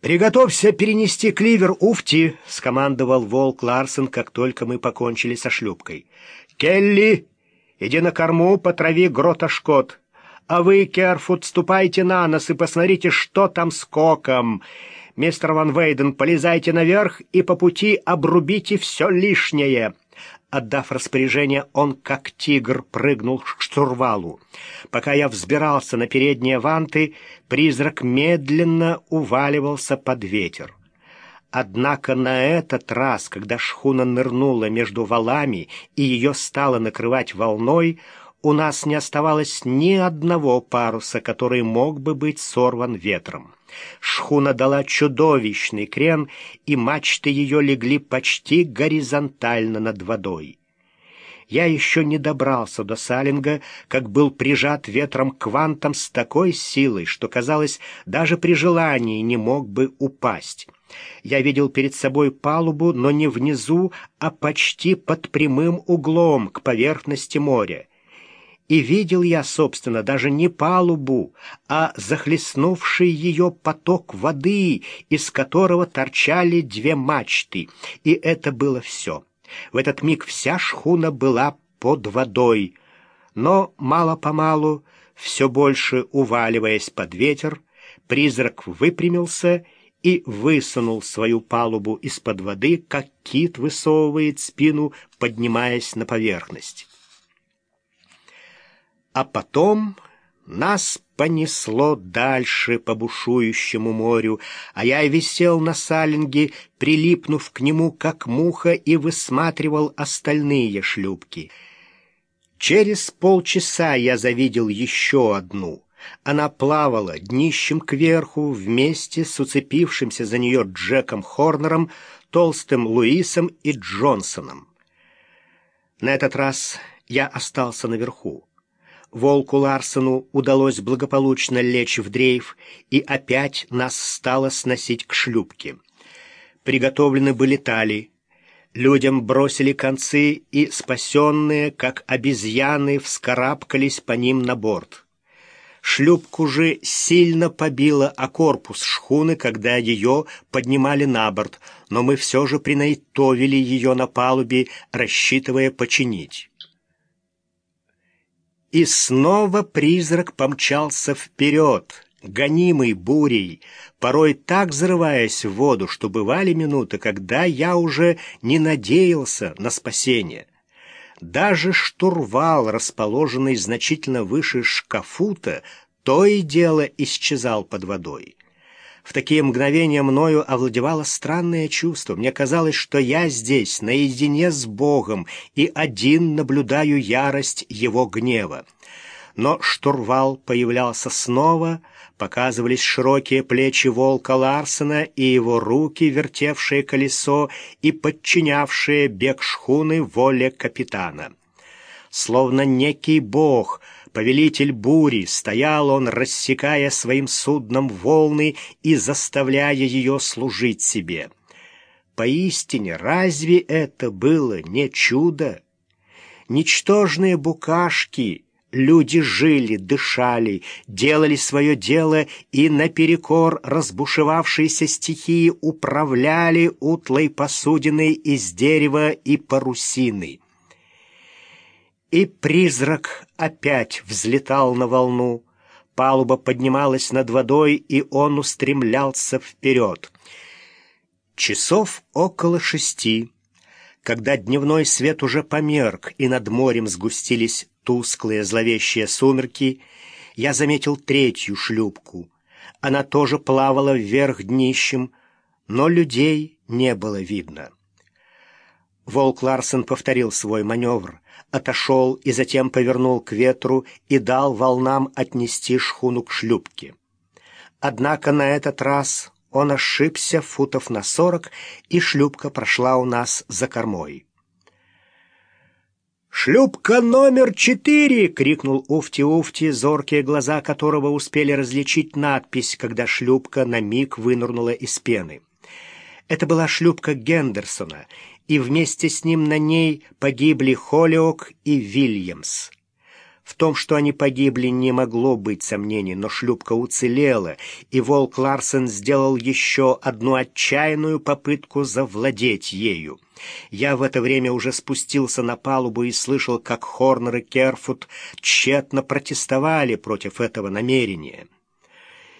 «Приготовься перенести кливер Уфти», — скомандовал Волк Ларсен, как только мы покончили со шлюпкой. «Келли, иди на корму, потрави грота-шкот. А вы, Керфут, ступайте на нос и посмотрите, что там с коком. Мистер Ван Вейден, полезайте наверх и по пути обрубите все лишнее». Отдав распоряжение, он, как тигр, прыгнул к штурвалу. Пока я взбирался на передние ванты, призрак медленно уваливался под ветер. Однако на этот раз, когда шхуна нырнула между валами и ее стало накрывать волной, у нас не оставалось ни одного паруса, который мог бы быть сорван ветром. Шхуна дала чудовищный крен, и мачты ее легли почти горизонтально над водой. Я еще не добрался до Салинга, как был прижат ветром к вантам с такой силой, что, казалось, даже при желании не мог бы упасть. Я видел перед собой палубу, но не внизу, а почти под прямым углом к поверхности моря. И видел я, собственно, даже не палубу, а захлестнувший ее поток воды, из которого торчали две мачты. И это было все. В этот миг вся шхуна была под водой. Но мало-помалу, все больше уваливаясь под ветер, призрак выпрямился и высунул свою палубу из-под воды, как кит высовывает спину, поднимаясь на поверхность. А потом нас понесло дальше по бушующему морю, а я висел на салинге, прилипнув к нему, как муха, и высматривал остальные шлюпки. Через полчаса я завидел еще одну. Она плавала днищем кверху вместе с уцепившимся за нее Джеком Хорнером, толстым Луисом и Джонсоном. На этот раз я остался наверху. Волку Ларсону удалось благополучно лечь в дрейф, и опять нас стало сносить к шлюпке. Приготовлены были тали. Людям бросили концы, и спасенные, как обезьяны, вскарабкались по ним на борт. Шлюпку же сильно побило о корпус шхуны, когда ее поднимали на борт, но мы все же принайтовили ее на палубе, рассчитывая починить. И снова призрак помчался вперед, гонимый бурей, порой так взрываясь в воду, что бывали минуты, когда я уже не надеялся на спасение. Даже штурвал, расположенный значительно выше шкафута, то и дело исчезал под водой. В такие мгновения мною овладевало странное чувство. Мне казалось, что я здесь, наедине с Богом, и один наблюдаю ярость Его гнева. Но штурвал появлялся снова, показывались широкие плечи волка Ларсена и его руки, вертевшие колесо и подчинявшие бег шхуны воле капитана. Словно некий бог — Повелитель бури, стоял он, рассекая своим судном волны и заставляя ее служить себе. Поистине, разве это было не чудо? Ничтожные букашки, люди жили, дышали, делали свое дело и наперекор разбушевавшейся стихии управляли утлой посудиной из дерева и парусины. И призрак опять взлетал на волну. Палуба поднималась над водой, и он устремлялся вперед. Часов около шести, когда дневной свет уже померк, и над морем сгустились тусклые зловещие сумерки, я заметил третью шлюпку. Она тоже плавала вверх днищем, но людей не было видно. Волк Ларсен повторил свой маневр, отошел и затем повернул к ветру и дал волнам отнести шхуну к шлюпке. Однако на этот раз он ошибся футов на сорок, и шлюпка прошла у нас за кормой. «Шлюпка номер четыре!» — крикнул Уфти-Уфти, зоркие глаза которого успели различить надпись, когда шлюпка на миг вынырнула из пены. Это была шлюпка Гендерсона, и вместе с ним на ней погибли Холлиок и Вильямс. В том, что они погибли, не могло быть сомнений, но шлюпка уцелела, и Волк Ларсен сделал еще одну отчаянную попытку завладеть ею. Я в это время уже спустился на палубу и слышал, как Хорнер и Керфут тщетно протестовали против этого намерения.